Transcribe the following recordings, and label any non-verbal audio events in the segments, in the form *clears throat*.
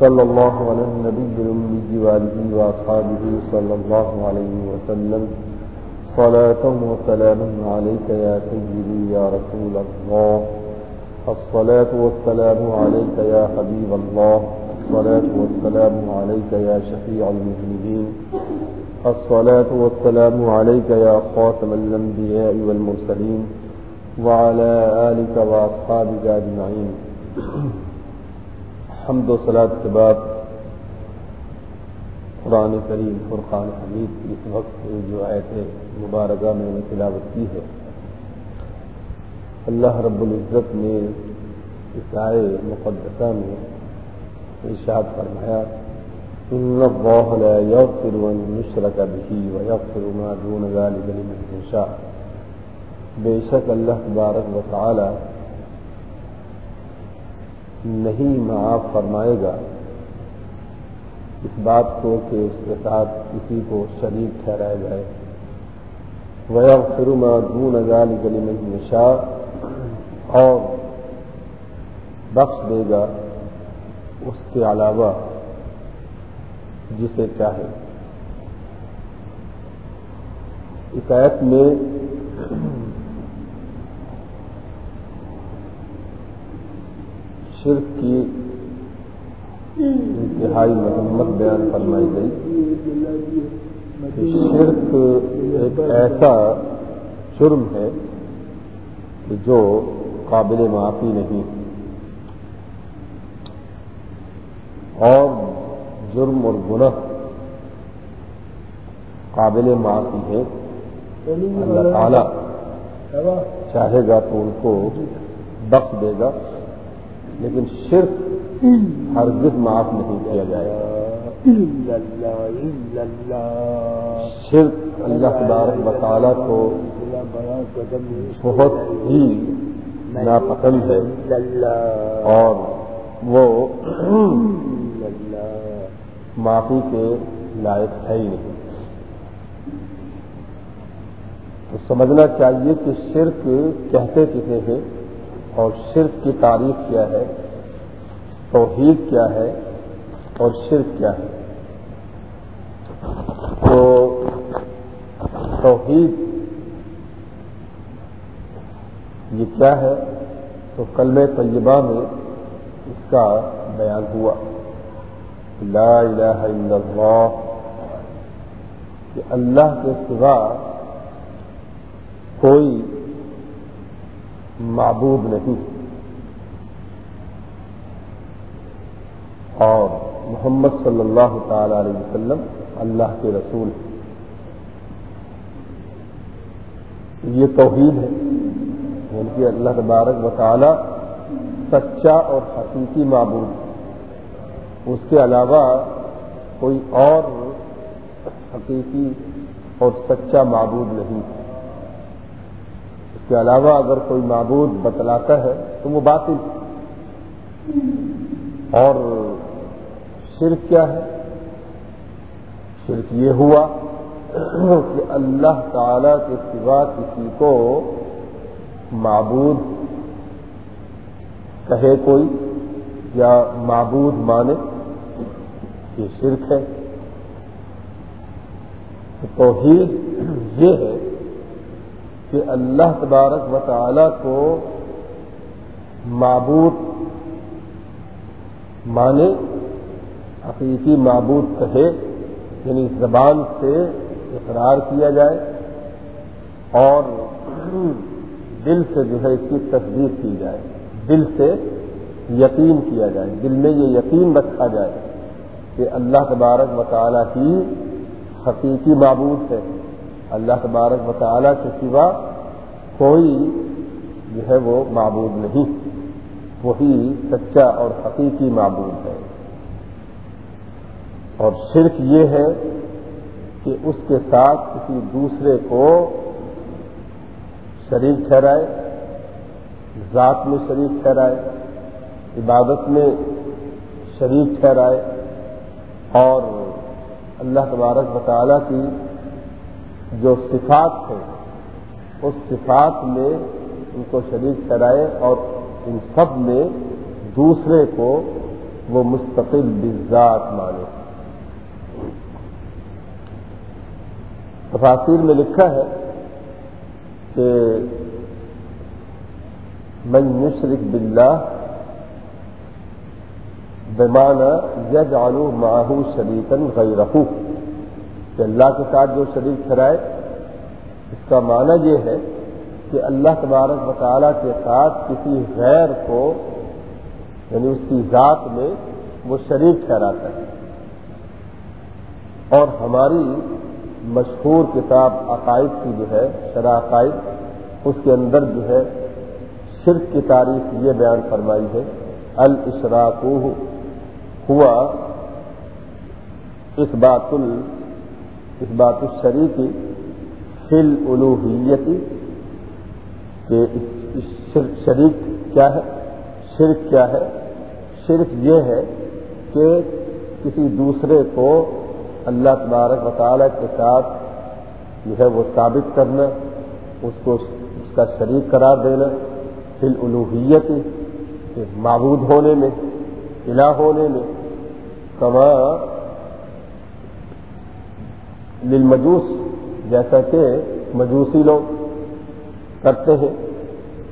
صلى الله على النبي الأمي جی وآله وأصحابه صلى الله عليه وسلم، صلاة وسلام عليك يا سيدي يا رسول الله الصلاة والسلام عليك يا حبيب الله الصلاة والسلام عليك يا شفيع المذنبين الصلاة والسلام عليك يا خاتم الأنبياء والمرسلين وعلى آلك وأصحابك أجمعين حمد و سلاد کے بعد قرآن کریم، فرقان حمید کی اس وقت جو آئے تھے مبارکہ میں نے تلاوت کی ہے۔ اللہ رب العزت نے اس آئے مقدسہ میں ارشاد فرمایا، ان اللہ لا يغفر ان يشرك به ويغفر ما دون ذلك لمن يشاء بے شک اللہ تبارک و تعالی نہیں معاف فرمائے گا۔ اس بات کو کہ اس کے ساتھ کسی کو شریک ٹھہرایا جائے۔ وہ فرما دون نظال گلی میں نشا اور بخش دے گا اس کے علاوہ جسے چاہے۔ اس ایت میں شرک کی انتہائی مرمت بیان فرمائی گئی شرک ایک ایسا جرم ہے کہ جو قابل معافی نہیں اور جرم اور گناہ قابل معافی ہے۔ اللہ تعالی چاہے گا تو ان کو بخش دے گا۔ لیکن شرک ہرگز معاف نہیں کیا جائے گا۔ شرک اللہ تبارک مطالعہ کو بہت ہی ناپسند ہے۔ اور وہ معافی کے لائق ہے ہی نہیں۔ تو سمجھنا چاہیے کہ شرک کہتے کتنے ہیں؟ اور شرک کی تعریف کیا ہے، توحید کیا ہے اور شرک کیا ہے۔ تو توحید یہ کیا ہے؟ تو کلم طیبہ میں اس کا بیان ہوا لا الہ الا اللہ، کہ اللہ کے سوا کوئی معبود نہیں۔ اور محمد صلی اللہ تعالی علیہ وسلم اللہ کے رسول یہ توحید ہے۔ یعنی کہ اللہ تبارک و سچا اور حقیقی معبود اس کے علاوہ کوئی اور حقیقی اور سچا معبود نہیں۔ ہے کے علاوہ اگر کوئی معبود بتلاتا ہے تو وہ باطل اور شرک کیا ہے؟ شرک یہ ہوا کہ اللہ تعالی کے سوا کسی کو معبود کہے کوئی یا معبود مانے، یہ شرک ہے۔ توحید یہ ہے کہ اللہ تبارک و تعالی کو معبود مانے، حقیقی معبود کہے یعنی زبان سے اقرار کیا جائے اور دل سے جو ہے اس کی تصدیق کی جائے، دل سے یقین کیا جائے، دل میں یہ یقین رکھا جائے کہ اللہ تبارک و تعالیٰ کی حقیقی معبود ہے۔ اللہ تبارک و تعالیٰ کے سوا کوئی جو ہے وہ معبود نہیں۔ وہی سچا اور حقیقی معبود ہے۔ اور شرک یہ ہے کہ اس کے ساتھ کسی دوسرے کو شریک ٹھہرائے، ذات میں شریک ٹھہرائے، عبادت میں شریک ٹھہرائے اور اللہ تبارک مطالعہ کی جو صفات ہے اس صفات میں ان کو شریک کرائے اور ان سب میں دوسرے کو وہ مستقل بذات مانے۔ تفاصیر میں لکھا ہے کہ من یشرک باللہ بمانا یج آلو ماہو شریکن غیر کہ اللہ کے ساتھ جو شریک ٹھہرائے، اس کا معنی یہ ہے کہ اللہ تبارک مطالعہ کے ساتھ کسی غیر کو یعنی اس کی ذات میں وہ شریک ٹھہراتا ہے۔ اور ہماری مشہور کتاب عقائد کی جو ہے، شرح عقائد، اس کے اندر جو ہے، شرک کی تاریخ یہ بیان فرمائی ہے الشراق ہوا اس بات ال اس بات الشریکی فل الوحیتی کہ شریک کیا ہے؟ شرک کیا ہے؟ شرک یہ ہے کہ کسی دوسرے کو اللہ تبارک وطالعہ کے ساتھ جو ہے وہ ثابت کرنا، اس کو اس کا شریک قرار دینا، فل الوحیت معبود ہونے میں، الہ ہونے میں، کما للمجوس، جیسا کہ مجوسی لوگ کرتے ہیں،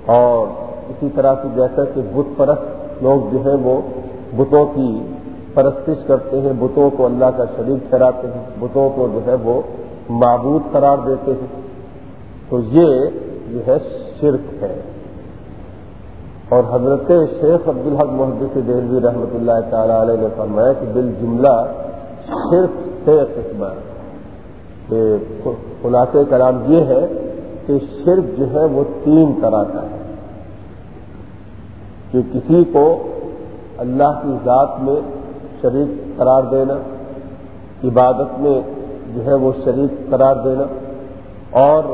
اور اسی طرح سے جیسا کہ بت پرست لوگ جو ہیں، وہ بتوں کی پرستش کرتے ہیں، بتوں کو اللہ کا شریک ٹھہراتے ہیں، بتوں کو جو ہے، وہ معبود قرار دیتے ہیں۔ تو یہ جو ہے، شرک ہے۔ اور حضرت شیخ عبدالحق محدود دہلوی رحمۃ اللہ تعالی علیہ نے فرمایا کہ بال جملہ صرف سے قسم کہ خلاصے کرام یہ ہے کہ شرک جو ہے وہ تین طرح کا ہے۔ کہ کسی کو اللہ کی ذات میں شریک قرار دینا، عبادت میں جو ہے وہ شریک قرار دینا اور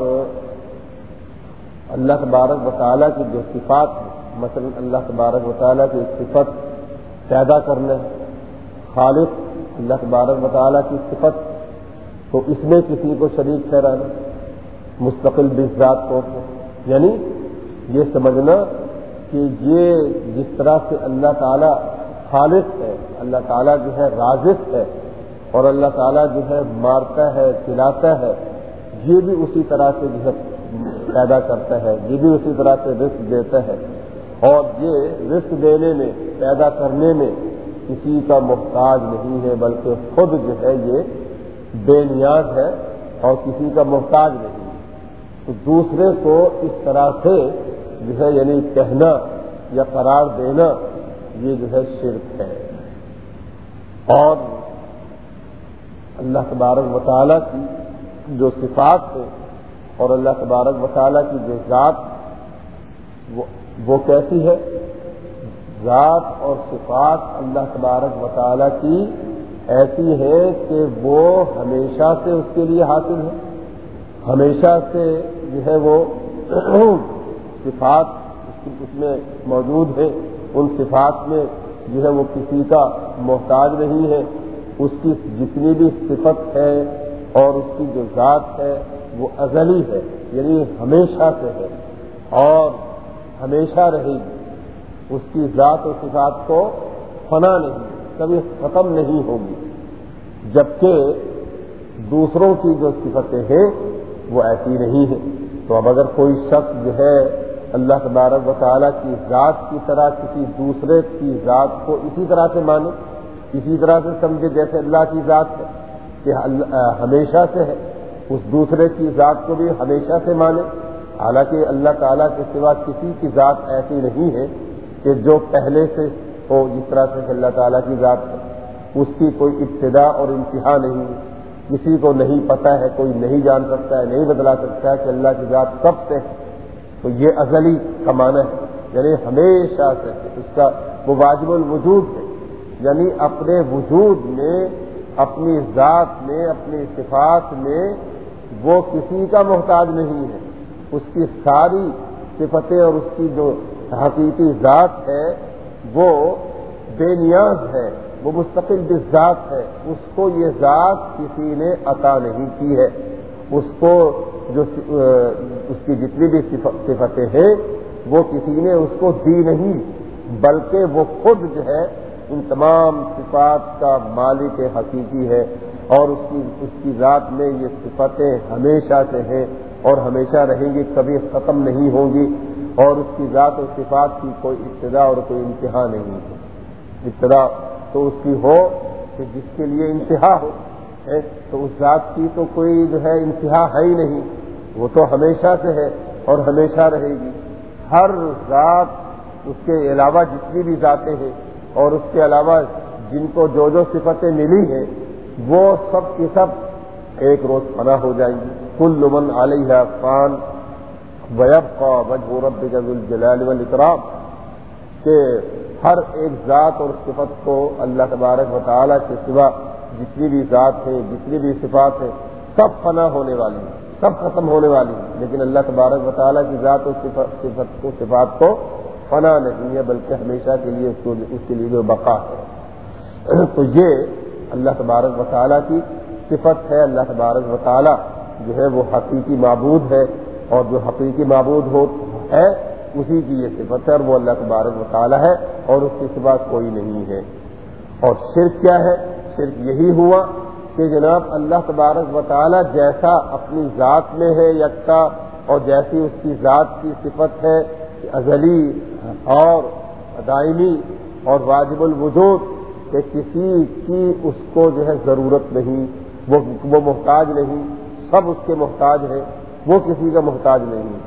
اللہ تبارک و تعالیٰ کی جو صفات ہے مثلا اللہ تبارک و تعالیٰ کی صفت پیدا کرنا ہے، خالق اللہ تبارک و تعالیٰ کی صفت تو اس میں کسی کو شریک ٹھہرانا، مستقل بزاد کو یعنی یہ سمجھنا کہ یہ جس طرح سے اللہ تعالیٰ خالص ہے، اللہ تعالیٰ جو ہے رازق ہے، اور اللہ تعالیٰ جو ہے مارتا ہے، چلاتا ہے، یہ بھی اسی طرح سے جو ہے پیدا کرتا ہے، یہ بھی اسی طرح سے رسک دیتا ہے۔ اور یہ رسک دینے میں، پیدا کرنے میں کسی کا محتاج نہیں ہے، بلکہ خود جو ہے یہ بے نیاز ہے اور کسی کا محتاج نہیں تو دوسرے کو اس طرح سے جو ہے یعنی کہنا یا قرار دینا یہ جو ہے شرک ہے۔ اور اللہ تبارک وطالعہ کی جو صفات ہے اور اللہ تبارک وطالعہ کی جو ذات وہ کیسی ہے؟ ذات اور صفات اللہ تبارک وطالعہ کی ایسی ہے کہ وہ ہمیشہ سے اس کے لیے حاصل ہے۔ ہمیشہ سے جو ہے وہ *clears throat* صفات اس میں موجود ہے ان صفات میں جو ہے وہ کسی کا محتاج نہیں ہے۔ اس کی جتنی بھی صفت ہے اور اس کی جو ذات ہے وہ ازلی ہے یعنی ہمیشہ سے ہے اور ہمیشہ رہے گی۔ اس کی ذات و صفات کو فنا نہیں، کبھی ختم نہیں ہوگی۔ جبکہ دوسروں کی جو صفتیں ہیں وہ ایسی نہیں ہیں۔ تو اب اگر کوئی شخص جو ہے اللہ تبارک و تعالیٰ کی ذات کی طرح کسی دوسرے کی ذات کو اسی طرح سے مانے، اسی طرح سے سمجھے جیسے اللہ کی ذات ہے کہ ہمیشہ سے ہے، اس دوسرے کی ذات کو بھی ہمیشہ سے مانے۔ حالانکہ اللہ تعالیٰ کے سوا کسی کی ذات ایسی نہیں ہے کہ جو پہلے سے ہو، جس طرح سے اللہ تعالیٰ کی ذات ہے۔ اس کی کوئی ابتدا اور انتہا نہیں۔ کسی کو نہیں پتا ہے، کوئی نہیں جان سکتا ہے، نہیں بدلا سکتا ہے کہ اللہ کی ذات کب سے ہے۔ تو یہ ازلی کا معنی ہے۔ یعنی ہمیشہ سے اس کا وہ واجب الوجود ہے۔ یعنی اپنے وجود میں، اپنی ذات میں، اپنی صفات میں وہ کسی کا محتاج نہیں ہے۔ اس کی ساری صفتیں اور اس کی جو حقیقی ذات ہے، وہ بے نیاز ہے۔ وہ مستقل جس ذات ہے، اس کو یہ ذات کسی نے عطا نہیں کی ہے۔ اس کو جو اس کی جتنی بھی صفتیں ہیں، وہ کسی نے اس کو دی نہیں، بلکہ وہ خود جو ہے، ان تمام صفات کا مالک حقیقی ہے۔ اور اس کی اس کی ذات میں یہ صفتیں ہمیشہ سے ہیں اور ہمیشہ رہیں گی، کبھی ختم نہیں ہوں گی۔ اور اس کی ذات و صفات کی کوئی ابتدا اور کوئی انتہا نہیں ہے۔ ابتدا تو اس کی ہو کہ جس کے لیے انتہا ہو۔ تو اس ذات کی تو کوئی جو ہے انتہا ہے ہی نہیں۔ وہ تو ہمیشہ سے ہے اور ہمیشہ رہے گی۔ ہر ذات اس کے علاوہ جتنی بھی ذاتیں ہیں اور اس کے علاوہ جن کو جو جو صفتیں ملی ہیں، وہ سب کی سب ایک روز پناہ ہو جائیں گی۔ کل لمن علیہ خان ویب کا وجہ رب الجلال والاکرام کہ ہر ایک ذات اور صفت کو اللہ تبارک و تعالیٰ کے سوا جتنی بھی ذات ہیں جتنی بھی صفات ہیں، سب فنا ہونے والی ہیں، سب ختم ہونے والی ہیں۔ لیکن اللہ تبارک و تعالیٰ کی ذات و صفت کو، صفات کو فنا نہیں ہے، بلکہ ہمیشہ کے لیے اس کے لیے جو بقا ہے۔ *clears throat* تو یہ اللہ تبارک و تعالیٰ کی صفت ہے۔ اللہ تبارک و تعالیٰ جو ہے وہ حقیقی معبود ہے اور جو حقیقی معبود ہو ہے اسی کی یہ صفت ہے اور وہ اللہ تبارک و تعالیٰ ہے اور اس کی سوا کوئی نہیں ہے۔ اور شرک کیا ہے؟ شرک یہی ہوا کہ جناب اللہ تبارک و تعالیٰ جیسا اپنی ذات میں ہے یکتا اور جیسی اس کی ذات کی صفت ہے ازلی اور دائمی اور واجب الوجود کہ کسی کی اس کو جو ہے ضرورت نہیں وہ محتاج نہیں، سب اس کے محتاج ہیں، وہ کسی کا محتاج نہیں۔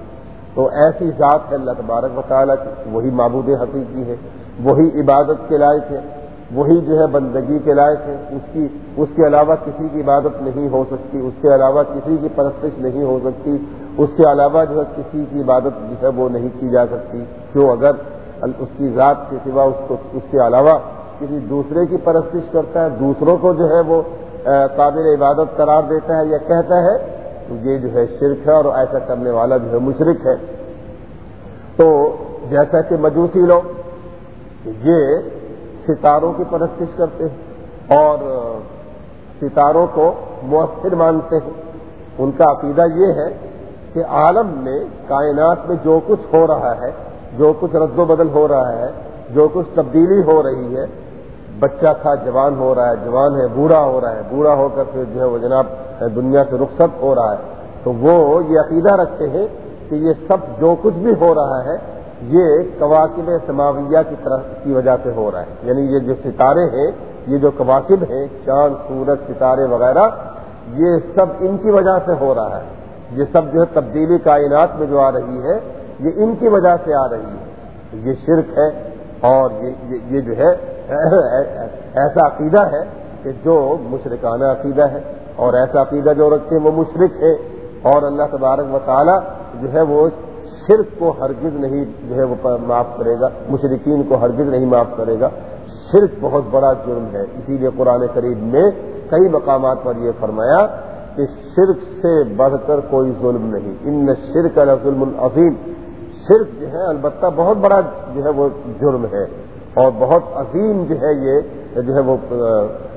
تو ایسی ذات ہے اللہ تبارک و تعالیٰ کی، وہی معبود حقیقی ہے، وہی عبادت کے لائق ہے، وہی جو ہے بندگی کے لائق ہے، اس کی، اس کے علاوہ کسی کی عبادت نہیں ہو سکتی، اس کے علاوہ کسی کی پرستش نہیں ہو سکتی، اس کے علاوہ جو ہے کسی کی عبادت جو ہے وہ نہیں کی جا سکتی جو اگر اس کی ذات کے سوا اس کو، اس کے علاوہ کسی دوسرے کی پرستش کرتا ہے، دوسروں کو جو ہے وہ قابل عبادت قرار دیتا ہے یا کہتا ہے یہ جو ہے شرک ہے اور ایسا کرنے والا جو ہے مشرق ہے۔ تو جیسا کہ مجوسی لوگ یہ ستاروں کی پرستش کرتے ہیں اور ستاروں کو مؤثر مانتے ہیں۔ ان کا عقیدہ یہ ہے کہ عالم میں کائنات میں جو کچھ ہو رہا ہے، جو کچھ رد و بدل ہو رہا ہے، جو کچھ تبدیلی ہو رہی ہے، بچہ تھا، جوان ہو رہا ہے، جوان ہے، بوڑھا ہو رہا ہے، بوڑھا ہو کر پھر جو ہے وہ جناب دنیا سے رخصت ہو رہا ہے۔ تو وہ یہ عقیدہ رکھتے ہیں کہ یہ سب جو کچھ بھی ہو رہا ہے، یہ کواقب سماویہ کی طرح کی وجہ سے ہو رہا ہے۔ یعنی یہ جو ستارے ہیں، یہ جو کواقب ہیں، چاند، سورج، ستارے وغیرہ، یہ سب ان کی وجہ سے ہو رہا ہے۔ یہ سب جو ہے تبدیلی کائنات میں جو آ رہی ہے، یہ ان کی وجہ سے آ رہی ہے۔ یہ شرک ہے اور یہ جو ہے، ایسا عقیدہ ہے کہ جو مشرکانہ عقیدہ ہے۔ اور ایسا عقیدہ جو رکھتے ہیں، وہ مشرق ہے اور اللہ تبارک و تعالی جو ہے وہ شرک کو ہرگز نہیں جو ہے وہ معاف کرے گا مشرقین کو ہرگز نہیں معاف کرے گا۔ شرک بہت بڑا جرم ہے۔ اسی لیے قرآن قریب میں کئی مقامات پر یہ فرمایا کہ شرک سے بڑھ کر کوئی ظلم نہیں۔ ان شرک ظلم العظیم شرک جو ہے البتہ بہت بڑا جو ہے وہ جرم ہے۔ اور بہت عظیم جو ہے یہ جو ہے وہ،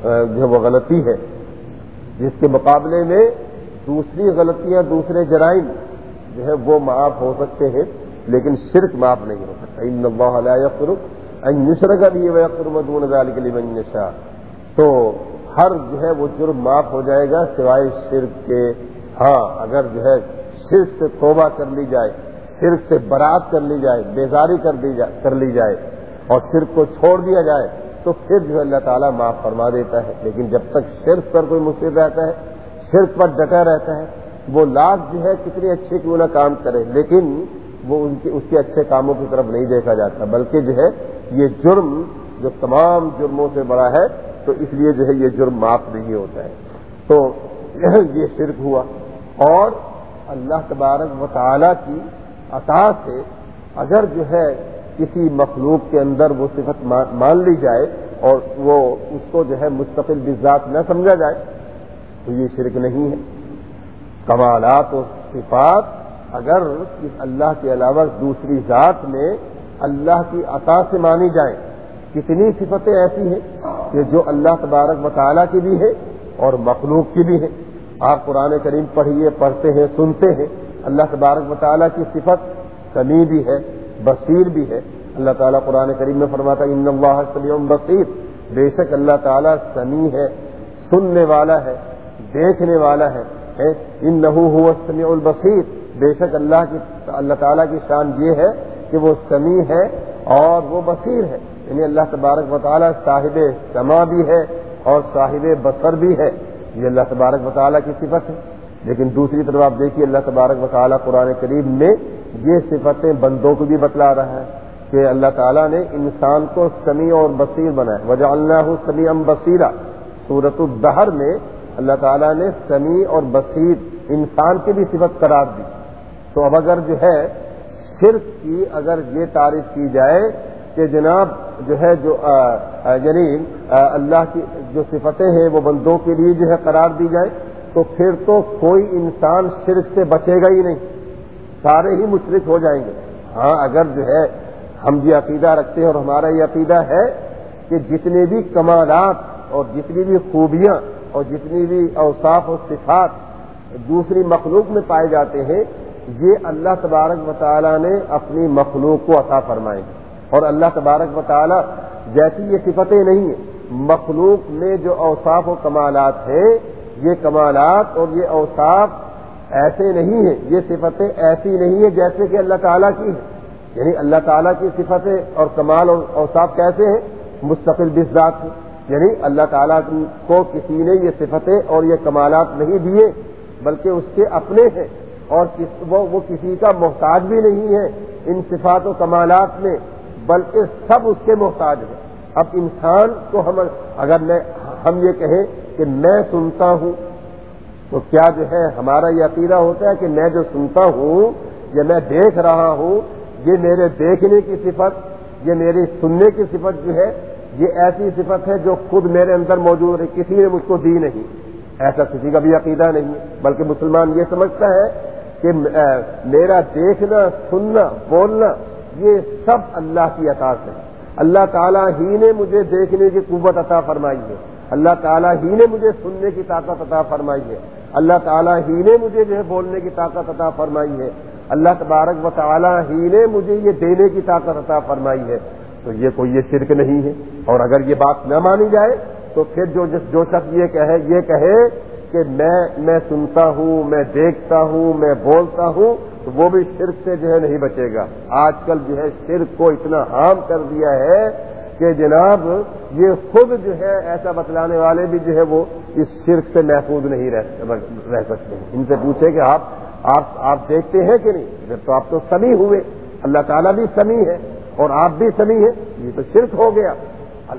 جو ہے وہ غلطی ہے۔ جس کے مقابلے میں دوسری غلطیاں دوسرے جرائم جو ہے وہ معاف ہو سکتے ہیں، لیکن شرک معاف نہیں ہو سکتا۔ ان اللہ علیہ کا بھی مدون کے لیے تو ہر جو ہے وہ جرم معاف ہو جائے گا سوائے شرک کے۔ ہاں اگر جو ہے شرک سے توبہ کر لی جائے، شرک سے برات کر لی جائے، بیزاری کر دی جائے، کر لی جائے اور شرک کو چھوڑ دیا جائے تو پھر جو ہے اللہ تعالیٰ معاف فرما دیتا ہے۔ لیکن جب تک شرک پر کوئی مصیب رہتا ہے، شرک پر ڈٹا رہتا ہے، وہ لاکھ جو ہے کتنے اچھے کیوں نہ کام کرے، لیکن وہ ان کے اس کے اچھے کاموں کی طرف نہیں دیکھا جاتا، بلکہ جو ہے یہ جرم جو تمام جرموں سے بڑا ہے، تو اس لیے جو ہے یہ جرم معاف نہیں ہوتا ہے۔ تو *clears throat* یہ شرک ہوا۔ اور اللہ تبارک و تعالی کی عطا سے اگر جو ہے کسی مخلوق کے اندر وہ صفت مان لی جائے اور وہ اس کو جو ہے مستقل بزاد نہ سمجھا جائے، تو یہ شرک نہیں ہے۔ کمالات و صفات اگر اس اللہ کے علاوہ دوسری ذات میں اللہ کی عطا سے مانی جائیں، کتنی صفتیں ایسی ہیں کہ جو اللہ تبارک مطالعہ کی بھی ہے اور مخلوق کی بھی ہے۔ آپ قرآن کریم پڑھیے پڑھتے ہیں، سنتے ہیں، اللہ تبارک مطالعہ کی صفت سمیع بھی ہے۔ بصیر بھی ہے۔ اللہ تعالیٰ قرآن کریم میں فرماتا ان اللہ سمیع بصیر بے شک اللہ تعالیٰ سمیع ہے، سننے والا ہے، دیکھنے والا ہے ان نحو ہو سمیع البصیر۔ بے شک اللہ کی، اللہ تعالیٰ کی شان یہ ہے کہ وہ سمیع ہے اور وہ بصیر ہے۔ یعنی اللہ تبارک و تعالیٰ صاحب سما بھی ہے اور صاحب بصر بھی ہے۔ یہ اللہ تبارک و تعالیٰ کی صفت ہے۔ لیکن دوسری طرف آپ دیکھیے، اللہ تبارک و تعالیٰ قرآن کریم میں یہ صفتیں بندوں کو بھی بتلا رہا ہے کہ اللہ تعالیٰ نے انسان کو سمیع اور بصیر بنایا وجہ اللہ سمیع ام بصیرہ صورت الدہر میں اللہ تعالیٰ نے سمیع اور بصیر انسان کی بھی صفت قرار دی۔ تو اب اگر جو ہے شرک کی اگر یہ تعریف کی جائے کہ جناب جو ہے جو یعنی اللہ کی جو صفتیں ہیں وہ بندوں کے لیے جو ہے قرار دی جائے تو پھر تو کوئی انسان شرک سے بچے گا ہی نہیں۔ سارے ہی مشرق ہو جائیں گے۔ ہاں اگر جو ہے ہم یہ عقیدہ رکھتے ہیں اور ہمارا یہ عقیدہ ہے کہ جتنے بھی کمالات اور جتنی بھی خوبیاں اور جتنی بھی اوصاف و صفات دوسری مخلوق میں پائے جاتے ہیں، یہ اللہ تبارک و تعالیٰ نے اپنی مخلوق کو عطا فرمائے۔ اور اللہ تبارک و تعالیٰ جیسی یہ صفتیں نہیں ہیں، مخلوق میں جو اوصاف و کمالات ہیں، یہ کمالات اور یہ اوصاف ایسے نہیں ہیں، یہ صفتیں ایسی نہیں ہیں جیسے کہ اللہ تعالیٰ کی ہیں۔ یعنی اللہ تعالیٰ کی صفتیں اور کمال اور اوصاف کیسے ہیں؟ مستقل بزاد ہیں یعنی اللہ تعالیٰ کو کسی نے یہ صفتیں اور یہ کمالات نہیں دیے، بلکہ اس کے اپنے ہیں۔ اور وہ کسی کا محتاج بھی نہیں ہے ان صفات و کمالات میں، بلکہ سب اس کے محتاج ہیں۔ اب انسان کو ہم اگر میں ہم یہ کہیں کہ میں سنتا ہوں تو کیا جو ہے ہمارا یہ عقیدہ ہوتا ہے کہ میں جو سنتا ہوں یا میں دیکھ رہا ہوں، یہ میرے دیکھنے کی صفت، یہ میری سننے کی صفت جو ہے، یہ ایسی صفت ہے جو خود میرے اندر موجود ہے، کسی نے مجھ کو دی نہیں۔ ایسا کسی کا بھی عقیدہ نہیں ہے۔ بلکہ مسلمان یہ سمجھتا ہے کہ میرا دیکھنا، سننا، بولنا، یہ سب اللہ کی عطا ہے۔ اللہ تعالیٰ ہی نے مجھے دیکھنے کی قوت عطا فرمائی ہے۔ اللہ تعالیٰ ہی نے مجھے سننے کی طاقت عطا فرمائی ہے۔ اللہ تعالیٰ ہی نے مجھے جو ہے بولنے کی طاقت عطا فرمائی ہے۔ اللہ تبارک و تعالیٰ ہی نے مجھے یہ دینے کی طاقت عطا فرمائی ہے۔ تو یہ کوئی یہ شرک نہیں ہے۔ اور اگر یہ بات نہ مانی جائے تو پھر جو جس جو شخص یہ کہے یہ کہے کہ میں میں سنتا ہوں، میں دیکھتا ہوں، میں بولتا ہوں، تو وہ بھی شرک سے جو ہے نہیں بچے گا۔ آج کل جو ہے شرک کو اتنا عام کر دیا ہے کہ جناب یہ خود جو ہے ایسا بتلانے والے بھی جو ہے وہ اس شرک سے محفوظ نہیں رہ سکتے ہیں۔ ان سے پوچھے کہ آپ آپ آپ دیکھتے ہیں کہ نہیں؟ پھر تو آپ تو سمی ہوئے۔ اللہ تعالیٰ بھی سمی ہے اور آپ بھی سمی ہیں۔ یہ تو شرک ہو گیا۔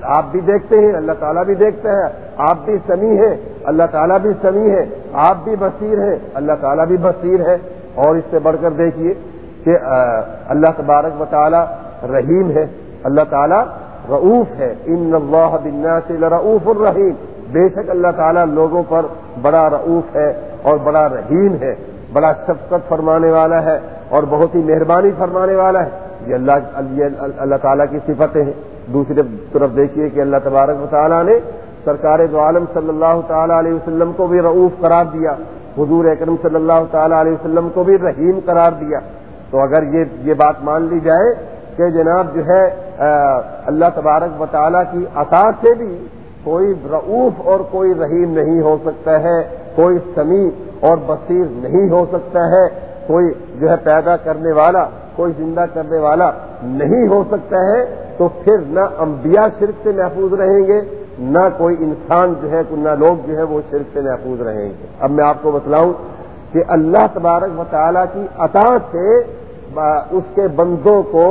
آپ بھی دیکھتے ہیں، اللہ تعالیٰ بھی دیکھتا ہے۔ آپ بھی سمی ہیں۔ اللہ تعالیٰ بھی سمی ہے۔ آپ بھی بصیر ہیں۔ اللہ تعالیٰ بھی بصیر ہے۔ اور اس سے بڑھ کر دیکھیے کہ اللہ تبارک و تعالیٰ رحیم ہے۔ اللہ تعالیٰ رعوف ہے. ان اللہ بننا سے رعوف الرحیم بے شک اللہ تعالیٰ لوگوں پر بڑا رعوف ہے اور بڑا رحیم ہے. بڑا شفقت فرمانے والا ہے اور بہت ہی مہربانی فرمانے والا ہے. یہ اللہ اللہ تعالیٰ کی صفتیں ہیں. دوسری طرف دیکھیے کہ اللہ تبارک و تعالیٰ نے سرکار دو عالم صلی اللہ تعالیٰ علیہ وسلم کو بھی رعوف قرار دیا. حضور اکرم صلی اللہ تعالیٰ علیہ وسلم کو بھی رحیم قرار دیا. تو اگر یہ یہ بات مان لی جائے کہ جناب جو ہے اللہ تبارک و تعالیٰ کی عطا سے بھی کوئی رعوف اور کوئی رحیم نہیں ہو سکتا ہے، کوئی سمیع اور بصیر نہیں ہو سکتا ہے، کوئی جو ہے پیدا کرنے والا، کوئی زندہ کرنے والا نہیں ہو سکتا ہے۔ تو پھر نہ انبیاء شرک سے محفوظ رہیں گے، نہ کوئی انسان جو ہے، نہ لوگ جو ہے وہ شرک سے محفوظ رہیں گے۔ اب میں آپ کو بتلاؤں کہ اللہ تبارک و تعالیٰ کی عطا سے اس کے بندوں کو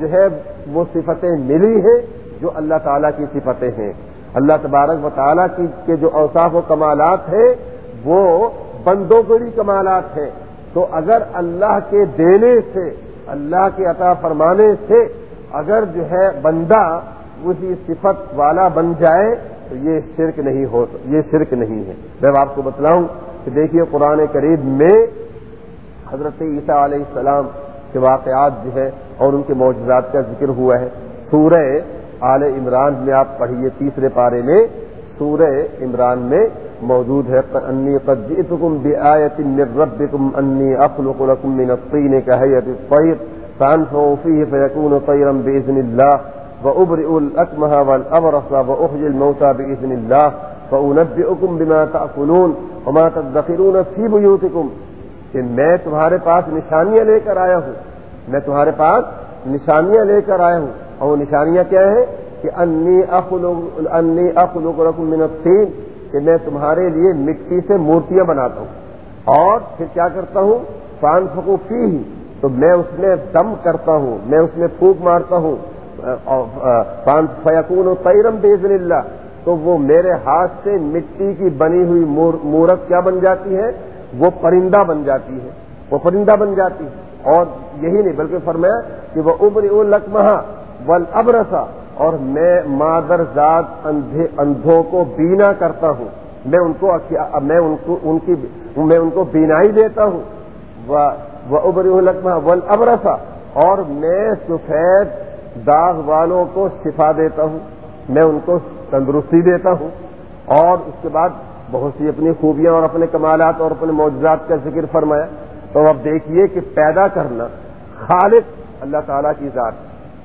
جو ہے وہ صفتیں ملی ہیں جو اللہ تعالیٰ کی صفتیں ہیں۔ اللہ تبارک و تعالیٰ کی کے جو اوصاف و کمالات ہیں، وہ بندوں کو بھی کمالات ہیں۔ تو اگر اللہ کے دینے سے، اللہ کے عطا فرمانے سے اگر جو ہے بندہ اسی صفت والا بن جائے، تو یہ شرک نہیں ہو یہ شرک نہیں ہے۔ میں آپ کو بتلاؤں کہ دیکھیے قرآن قریب میں حضرت عیسیٰ علیہ السلام کے واقعات جو ہے اور ان کے معجزات کا ذکر ہوا ہے۔ سورہ آل عمران میں آپ پڑھیے تیسرے پارے میں۔ سورہ عمران میں موجود ہے۔ انی قد جئتکم بآیت من ربکم انی اخلق لکم من الطین کہیت الطیر فأنفعوا فيه فيكون طيرا بإذن الله وأبرئ الأكمه والأبرص وأخجي الموتى بإذن الله فأنبئكم بما تأكلون وما تدخرون في بيوتكم کہ میں تمہارے پاس نشانیاں لے کر آیا ہوں۔ میں تمہارے پاس نشانیاں لے کر آیا ہوں۔ اور وہ نشانیاں کیا ہیں؟ کہ انی انی اخلوق رقم منتین کہ میں تمہارے لیے مٹی سے مورتیاں بناتا ہوں۔ اور پھر کیا کرتا ہوں؟ فان فکوفی ہی تو میں اس میں دم کرتا ہوں، میں اس میں پھونک مارتا ہوں۔ فیقون و تیرم بزن اللہ، تو وہ میرے ہاتھ سے مٹی کی بنی ہوئی مورت کیا بن جاتی ہے؟ وہ پرندہ بن جاتی ہے، وہ پرندہ بن جاتی ہے۔ اور یہی نہیں، بلکہ فرمایا کہ وہ ابری لکمہ ول ابرسا اور میں مادر ذات اندھوں کو بینا کرتا ہوں۔ میں ان کو میں ان کو، ان کی، میں ان کو بینائی دیتا ہوں۔ وہ ابری لکمہ ول ابرسا اور میں سفید داغ والوں کو شفا دیتا ہوں۔ میں ان کو تندرستی دیتا ہوں۔ اور اس کے بعد بہت سی اپنی خوبیاں اور اپنے کمالات اور اپنے معجزات کا ذکر فرمایا۔ تو اب دیکھیے کہ پیدا کرنا خالق اللہ تعالیٰ کی ذات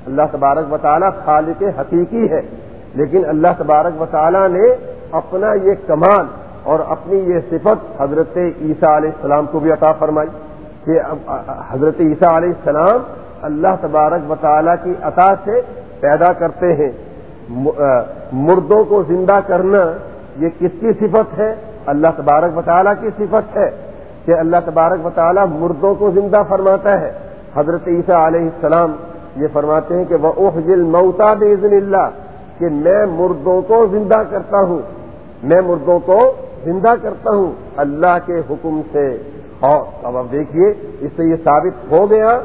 اللہ تبارک و تعالیٰ خالق حقیقی ہے۔ لیکن اللہ تبارک و تعالیٰ نے اپنا یہ کمال اور اپنی یہ صفت حضرت عیسیٰ علیہ السلام کو بھی عطا فرمائی کہ حضرت عیسیٰ علیہ السلام اللہ تبارک و تعالیٰ کی عطا سے پیدا کرتے ہیں۔ مردوں کو زندہ کرنا یہ کس کی صفت ہے؟ اللہ تبارک و تعالیٰ کی صفت ہے کہ اللہ تبارک و تعالیٰ مردوں کو زندہ فرماتا ہے۔ حضرت عیسیٰ علیہ السلام یہ فرماتے ہیں کہ وہ احجل موتا بزن اللہ کہ میں مردوں کو زندہ کرتا ہوں۔ میں مردوں کو زندہ کرتا ہوں اللہ کے حکم سے۔ اور اب اب دیکھیے، اس سے یہ ثابت ہو گیا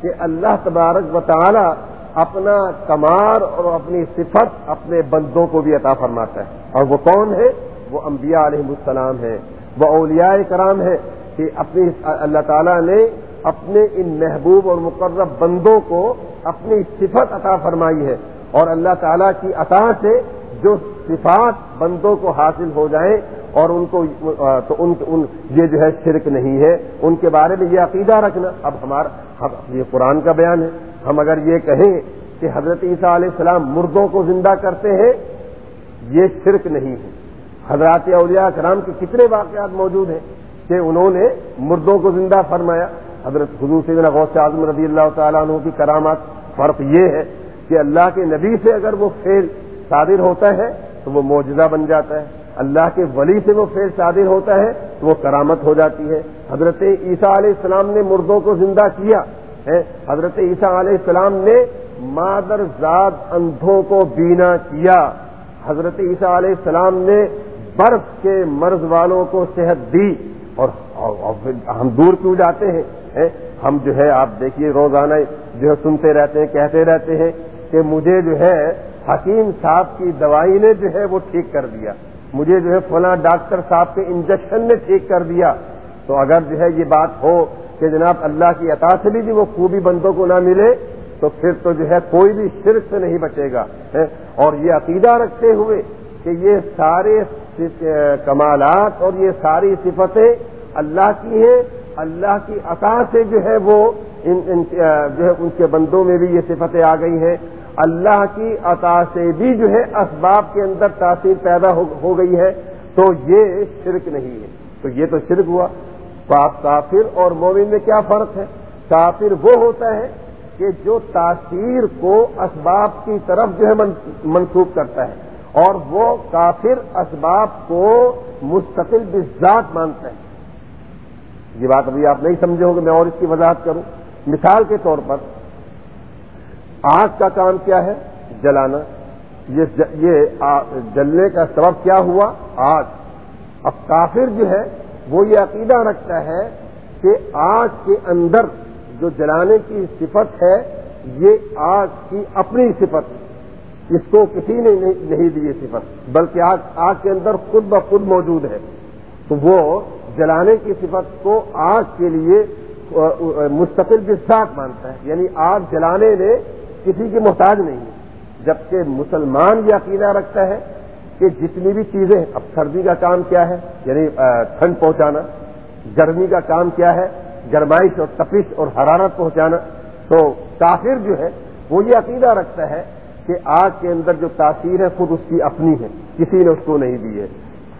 کہ اللہ تبارک و تعالی اپنا کمار اور اپنی صفت اپنے بندوں کو بھی عطا فرماتا ہے۔ اور وہ کون ہے؟ وہ انبیاء علیہ السلام ہے وہ اولیاء کرام ہے کہ اپنی اللہ تعالیٰ نے اپنے ان محبوب اور مقرب بندوں کو اپنی صفت عطا فرمائی ہے۔ اور اللہ تعالیٰ کی عطا سے جو صفات بندوں کو حاصل ہو جائیں اور ان کو، تو ان ان، یہ جو ہے شرک نہیں ہے۔ ان کے بارے میں یہ عقیدہ رکھنا۔ اب ہمارا یہ قرآن کا بیان ہے۔ ہم اگر یہ کہیں کہ حضرت عیسیٰ علیہ السلام مردوں کو زندہ کرتے ہیں، یہ شرک نہیں ہے۔ حضرات اولیاء کرام کے کتنے واقعات موجود ہیں کہ انہوں نے مردوں کو زندہ فرمایا۔ حضرت حضور سیدنا غوث اعظم رضی اللہ تعالیٰ عنہ کی کرامات، فرق یہ ہے کہ اللہ کے نبی سے اگر وہ فیل صادر ہوتا ہے، تو وہ معجزہ بن جاتا ہے۔ اللہ کے ولی سے وہ فیل صادر ہوتا ہے، تو وہ کرامت ہو جاتی ہے۔ حضرت عیسیٰ علیہ السلام نے مردوں کو زندہ کیا۔ حضرت عیسیٰ علیہ السلام نے مادر ذات اندھوں کو بینا کیا۔ حضرت عیسیٰ علیہ السلام نے برف کے مرض والوں کو صحت دی۔ اور ہم دور کیوں جاتے ہیں؟ ہم جو ہے، آپ دیکھیے، روزانہ جو ہے سنتے رہتے ہیں، کہتے رہتے ہیں کہ مجھے جو ہے، حکیم صاحب کی دوائی نے جو ہے وہ ٹھیک کر دیا۔ مجھے جو ہے فلاں ڈاکٹر صاحب کے انجیکشن نے ٹھیک کر دیا۔ تو اگر جو ہے یہ بات ہو کہ جناب اللہ کی عطا سے بھی جی وہ خوبی بندوں کو نہ ملے، تو پھر تو جو ہے کوئی بھی شرک سے نہیں بچے گا اور یہ عقیدہ رکھتے ہوئے کہ یہ سارے کمالات اور یہ ساری صفتیں اللہ کی ہیں، اللہ کی عطا سے جو ہے وہ ان ان جو ہے ان کے بندوں میں بھی یہ صفتیں آ گئی ہیں۔ اللہ کی عطا سے بھی جو ہے اسباب کے اندر تاثیر پیدا ہو گئی ہے، تو یہ شرک نہیں ہے۔ تو یہ تو شرک ہوا۔ پاپ کافر اور مومن میں کیا فرق ہے؟ کافر وہ ہوتا ہے کہ جو تاثیر کو اسباب کی طرف جو ہے منسوخ کرتا ہے اور وہ کافر اسباب کو مستقل بذات مانتا ہے۔ یہ بات ابھی آپ نہیں سمجھے ہوں گے، میں اور اس کی وضاحت کروں۔ مثال کے طور پر آگ کا کام کیا ہے؟ جلانا۔ یہ جلنے کا سبب کیا ہوا؟ آگ۔ اب کافر جو ہے وہ یہ عقیدہ رکھتا ہے کہ آگ کے اندر جو جلانے کی صفت ہے، یہ آگ کی اپنی صفت اس کو کسی نے نہیں دی صفت، بلکہ آگ آگ کے اندر خود بخود موجود ہے۔ تو وہ جلانے کی صفت کو آگ کے لیے مستقل بساط مانتا ہے۔ یعنی آگ جلانے میں کسی کی محتاج نہیں ہے، جبکہ مسلمان یہ عقیدہ رکھتا ہے۔ کہ جتنی بھی چیزیں، اب سردی کا کام کیا ہے یعنی ٹھنڈ پہنچانا، گرمی کا کام کیا ہے، گرمائش اور تپش اور حرارت پہنچانا، تو کافر جو ہے، وہ یہ عقیدہ رکھتا ہے کہ آگ کے اندر جو تاثیر ہے، خود اس کی اپنی ہے، کسی نے اس کو نہیں دی ہے۔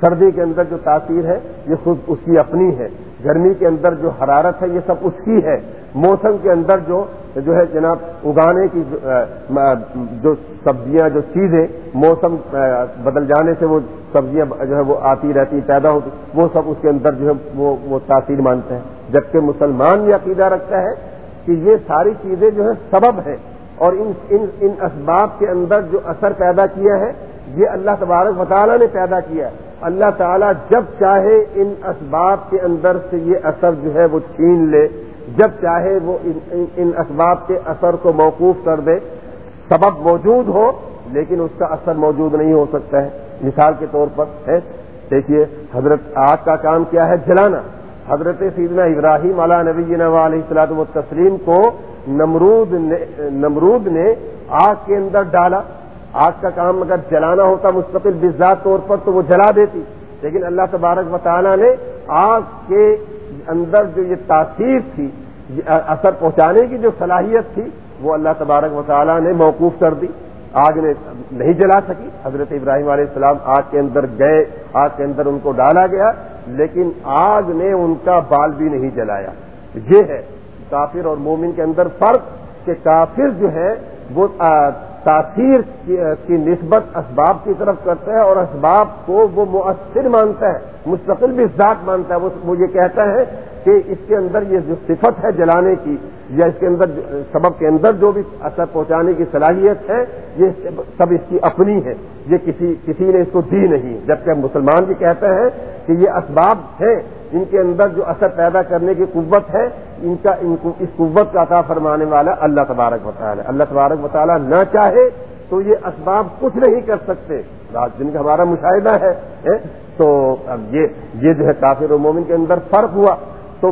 سردی کے اندر جو تاثیر ہے، یہ خود اس کی اپنی ہے۔ گرمی کے اندر جو حرارت ہے، یہ سب اس کی ہے۔ موسم کے اندر جو جو ہے جناب اگانے کی جو سبزیاں، جو چیزیں موسم بدل جانے سے وہ سبزیاں جو ہے وہ آتی رہتی، پیدا ہوتی، وہ سب اس کے اندر جو ہے وہ وہ تاثیر مانتے ہیں۔ جبکہ مسلمان یہ عقیدہ رکھتا ہے کہ یہ ساری چیزیں جو ہے سبب ہے اور ان ان ان اسباب کے اندر جو اثر پیدا کیا ہے، یہ اللہ تبارک مطالعہ نے پیدا کیا ہے۔ اللہ تعالیٰ جب چاہے ان اسباب کے اندر سے یہ اثر جو ہے وہ چھین لے۔ جب چاہے وہ ان اسباب کے اثر کو موقوف کر دے، سبب موجود ہو، لیکن اس کا اثر موجود نہیں ہو سکتا ہے۔ مثال کے طور پر ہے، دیکھیے حضرت آگ کا کام کیا ہے، جلانا۔ حضرت سیدنا ابراہیم علیہ نبی علیہ السلاط و تسلیم کو نمرود نے نمرود نے آگ کے اندر ڈالا۔ آگ کا کام اگر جلانا ہوتا مستقل بزاد طور پر تو وہ جلا دیتی۔ لیکن اللہ تبارک و تعالیٰ نے آگ کے اندر جو یہ تاثیر تھی اثر پہنچانے کی جو صلاحیت تھی، وہ اللہ تبارک و تعالیٰ نے موقوف کر دی۔ آگ نے نہیں جلا سکی۔ حضرت ابراہیم علیہ السلام آگ کے اندر گئے، آگ کے اندر ان کو ڈالا گیا، لیکن آگ نے ان کا بال بھی نہیں جلایا۔ یہ ہے کافر اور مومن کے اندر فرق کہ کافر جو ہے، وہ تاثیر کی نسبت اسباب کی طرف کرتا ہے اور اسباب کو وہ مؤثر مانتا ہے، مستقل بھی ذات مانتا ہے، وہ یہ کہتا ہے کہ اس کے اندر یہ جو صفت ہے جلانے کی یا اس کے اندر سبب کے اندر جو بھی اثر پہنچانے کی صلاحیت ہے، یہ سب اس کی اپنی ہے، یہ کسی کسی نے اس کو دی نہیں۔ جبکہ مسلمان بھی کہتے ہیں کہ یہ اسباب ہیں ان کے اندر جو اثر پیدا کرنے کی قوت ہے، ان کا، ان کو اس قوت کا عطا فرمانے والا اللہ تبارک مطالعہ اللہ تبارک مطالعہ نہ چاہے تو یہ اسباب کچھ نہیں کر سکتے۔ جن کا ہمارا مشاہدہ ہے تو اب یہ یہ جو ہے کافر و مومن کے اندر فرق ہوا۔ تو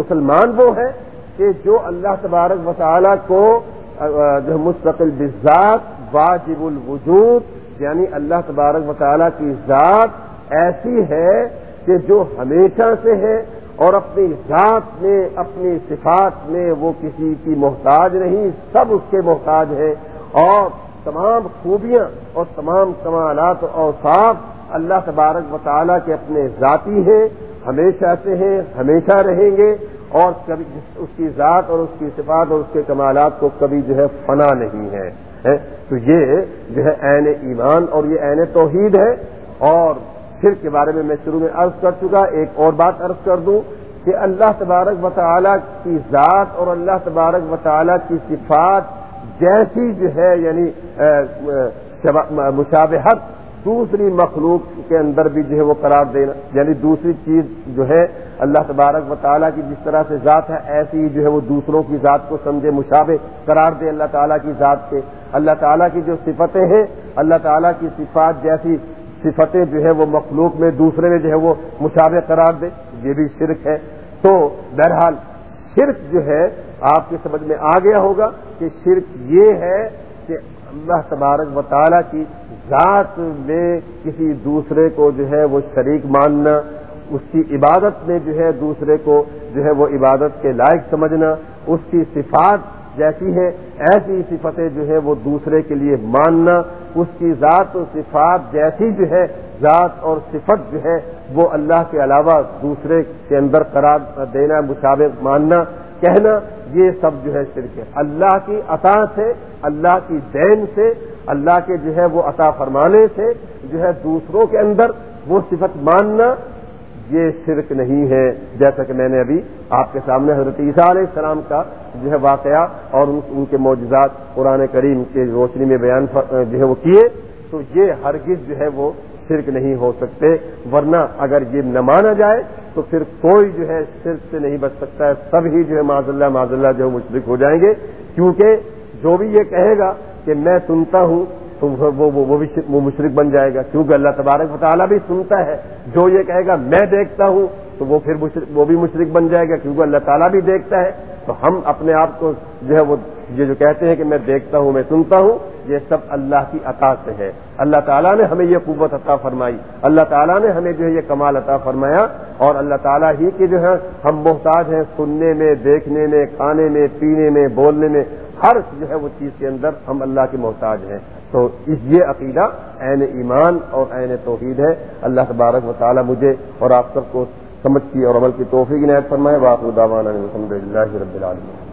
مسلمان وہ ہے کہ جو اللہ تبارک مطالعہ کو، جو مستقل بذات واجب الوجود یعنی اللہ تبارک مطالعہ کی ذات ایسی ہے کہ جو ہمیشہ سے ہے اور اپنی ذات میں، اپنی صفات میں وہ کسی کی محتاج نہیں، سب اس کے محتاج ہے اور تمام خوبیاں اور تمام کمالات اور صاف اللہ تبارک مطالعہ کے اپنے ذاتی ہیں، ہمیشہ سے ہیں، ہمیشہ رہیں گے اور کبھی اس کی ذات اور اس کی صفات اور اس کے کمالات کو کبھی جو ہے فنا نہیں ہے تو یہ جو ہے عین ایمان اور یہ عین توحید ہے اور شرک کے بارے میں میں شروع میں عرض کر چکا، ایک اور بات عرض کر دوں کہ اللہ تبارک و تعالیٰ کی ذات اور اللہ تبارک و تعالیٰ کی صفات جیسی جو ہے یعنی مشابہت دوسری مخلوق کے اندر بھی جو ہے وہ قرار دینا یعنی دوسری چیز جو ہے اللہ تبارک و تعالیٰ کی جس طرح سے ذات ہے، ایسی ہی جو ہے وہ دوسروں کی ذات کو سمجھے، مشابہ قرار دے اللہ تعالیٰ کی ذات کے۔ اللہ تعالیٰ کی جو صفتیں ہیں، اللہ تعالیٰ کی صفات جیسی صفتیں جو ہے وہ مخلوق میں، دوسرے میں جو ہے وہ مشابہ قرار دے، یہ بھی شرک ہے۔ تو بہرحال شرک جو ہے، آپ کی سمجھ میں آ گیا ہوگا کہ شرک یہ ہے کہ اللہ تبارک و تعالیٰ کی ذات میں کسی دوسرے کو جو ہے وہ شریک ماننا، اس کی عبادت میں جو ہے دوسرے کو جو ہے وہ عبادت کے لائق سمجھنا، اس کی صفات جیسی ہے ایسی صفتیں جو ہے وہ دوسرے کے لیے ماننا اس کی ذات و صفات جیسی جو ہے، ذات اور صفت جو ہے، وہ اللہ کے علاوہ دوسرے کے اندر قرار دینا مشابق ماننا، کہنا، یہ سب جو ہے شرک ہے۔ اللہ کی عطا سے، اللہ کی دین سے، اللہ کے جو ہے وہ عطا فرمانے سے جو ہے دوسروں کے اندر وہ صفت ماننا یہ شرک نہیں ہے، جیسا کہ میں نے ابھی آپ کے سامنے حضرت عیسیٰ علیہ السلام کا جو ہے واقعہ اور ان کے معجزات قرآن کریم کے روشنی میں بیان جو ہے وہ کیے، تو یہ ہرگز جو ہے وہ شرک نہیں ہو سکتے۔ ورنہ اگر یہ نہ مانا جائے، تو پھر کوئی جو ہے شرک سے نہیں بچ سکتا ہے۔ سب ہی جو ہے معذ اللہ معذ اللہ جو ہے مشرق ہو جائیں گے۔ کیونکہ جو بھی یہ کہے گا کہ میں سنتا ہوں تو وہ بھی وہ مشرق بن جائے گا۔ کیونکہ اللہ تبارک و تعالیٰ بھی سنتا ہے۔ جو یہ کہے گا، میں دیکھتا ہوں، تو وہ پھر وہ بھی مشرق بن جائے گا۔ کیونکہ اللہ تعالیٰ بھی دیکھتا ہے۔ تو ہم اپنے آپ کو جو ہے وہ یہ جو کہتے ہیں کہ میں دیکھتا ہوں، میں سنتا ہوں، یہ سب اللہ کی عطا سے ہے۔ اللہ تعالیٰ نے ہمیں یہ قوت عطا فرمائی۔ اللہ تعالیٰ نے ہمیں جو ہے یہ کمال عطا فرمایا۔ اور اللہ تعالیٰ ہی کے جو ہے ہم محتاج ہیں سننے میں، دیکھنے میں، کھانے میں، پینے میں، بولنے میں، ہر جو ہے وہ چیز کے اندر ہم اللہ کے محتاج ہیں۔ تو اس یہ عقیدہ عین ایمان اور عین توحید ہے۔ اللہ تبارک و تعالیٰ مجھے اور آپ سب کو سمجھ کی اور عمل کی توفیق عنایت فرمائے۔ باپ الحمد اللہ رب العالمین۔